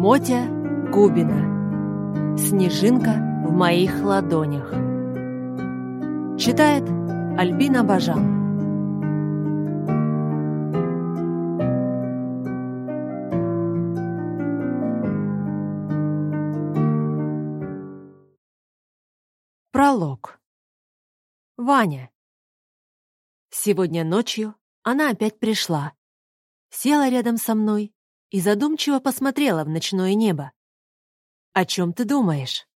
Мотя Губина. Снежинка в моих ладонях. Читает Альбина Бажан. Пролог. Ваня. Сегодня ночью она опять пришла. Села рядом со мной и задумчиво посмотрела в ночное небо. «О чем ты думаешь?»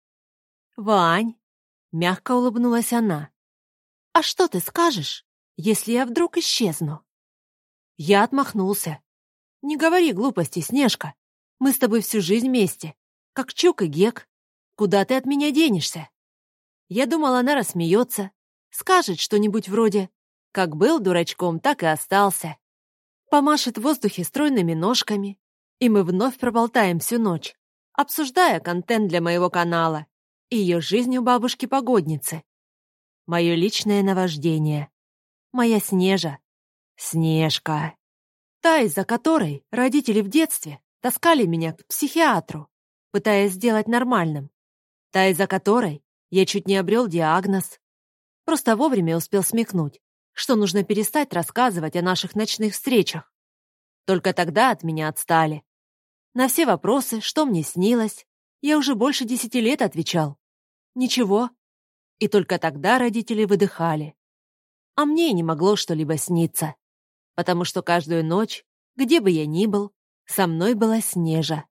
«Вань!» — мягко улыбнулась она. «А что ты скажешь, если я вдруг исчезну?» Я отмахнулся. «Не говори глупости, Снежка. Мы с тобой всю жизнь вместе, как Чук и Гек. Куда ты от меня денешься?» Я думал, она рассмеется, скажет что-нибудь вроде «Как был дурачком, так и остался». Помашет в воздухе стройными ножками, и мы вновь проболтаем всю ночь, обсуждая контент для моего канала и ее жизнь у бабушки-погодницы. Мое личное наваждение. Моя Снежа. Снежка. Та, из-за которой родители в детстве таскали меня к психиатру, пытаясь сделать нормальным. Та, из-за которой я чуть не обрел диагноз. Просто вовремя успел смекнуть, что нужно перестать рассказывать о наших ночных встречах. Только тогда от меня отстали. На все вопросы, что мне снилось, я уже больше десяти лет отвечал. Ничего. И только тогда родители выдыхали. А мне не могло что-либо сниться, потому что каждую ночь, где бы я ни был, со мной была Снежа.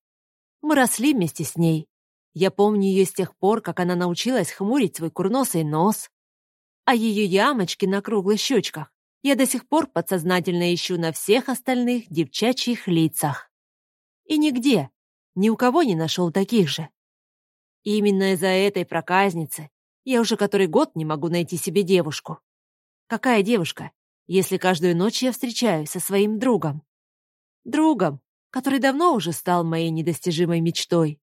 Мы росли вместе с ней, я помню ее с тех пор, как она научилась хмурить свой курносый нос. А ее ямочки на круглых щечках я до сих пор подсознательно ищу на всех остальных девчачьих лицах. И нигде, ни у кого не нашел таких же. Именно из-за этой проказницы я уже который год не могу найти себе девушку. Какая девушка, если каждую ночь я встречаюсь со своим другом? Другом, который давно уже стал моей недостижимой мечтой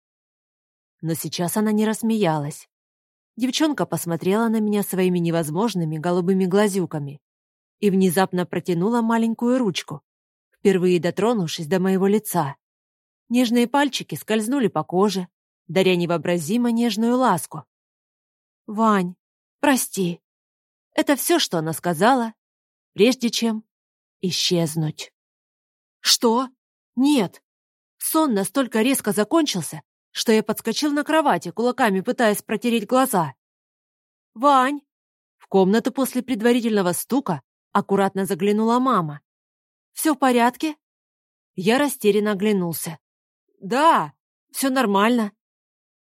но сейчас она не рассмеялась. Девчонка посмотрела на меня своими невозможными голубыми глазюками и внезапно протянула маленькую ручку, впервые дотронувшись до моего лица. Нежные пальчики скользнули по коже, даря невообразимо нежную ласку. «Вань, прости». Это все, что она сказала, прежде чем исчезнуть. «Что? Нет!» Сон настолько резко закончился, что я подскочил на кровати, кулаками пытаясь протереть глаза. «Вань!» В комнату после предварительного стука аккуратно заглянула мама. «Все в порядке?» Я растерянно оглянулся. «Да, все нормально».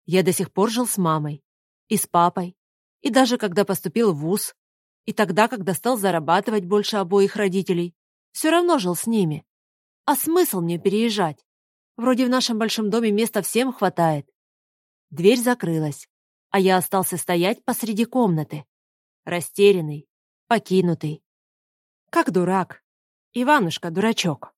Я до сих пор жил с мамой. И с папой. И даже когда поступил в ВУЗ. И тогда, когда стал зарабатывать больше обоих родителей. Все равно жил с ними. А смысл мне переезжать? Вроде в нашем большом доме места всем хватает. Дверь закрылась, а я остался стоять посреди комнаты. Растерянный, покинутый. Как дурак. Иванушка, дурачок.